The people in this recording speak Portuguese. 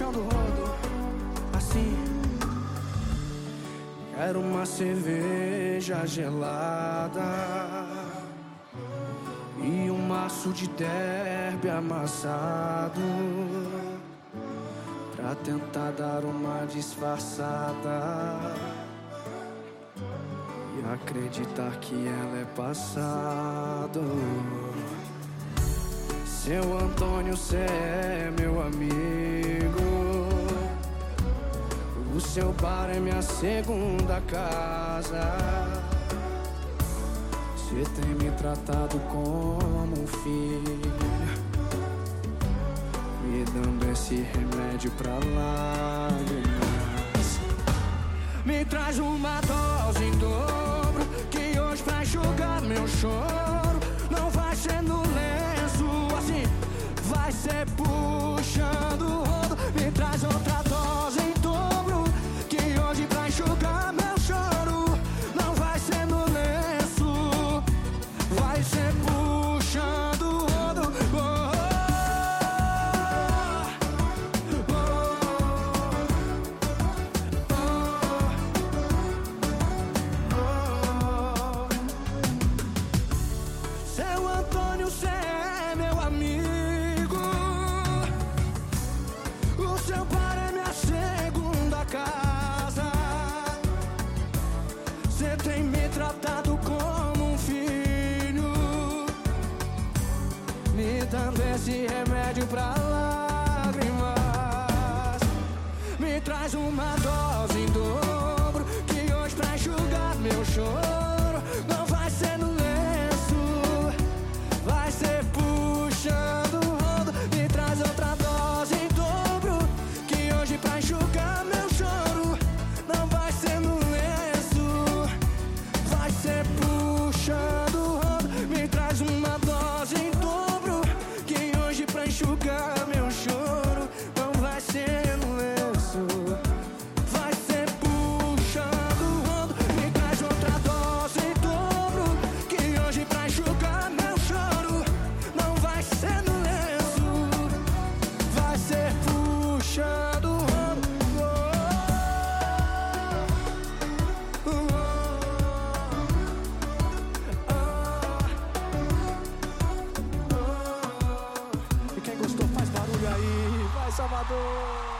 puxando o rodo assim. Quero uma cerveja gelada e um maço de derby amassado pra tentar dar uma disfarçada e acreditar que ela é passado. Seu Antônio, cê é meu amigo. Seu bar é minha segunda casa. Você tem me tratado como um filho. Me dando esse remédio pra lágrimas. Me traz uma dose em dobro. Que hoje vai enxugar meu choro. Não vai ser no lenço assim. Vai ser puxando Seu bar é minha segunda casa. Você tem me tratado como um filho. Me dando esse remédio pra lágrimas. Me traz uma dose em dobro. Que hoje pra enxugar meu choro. 서바도.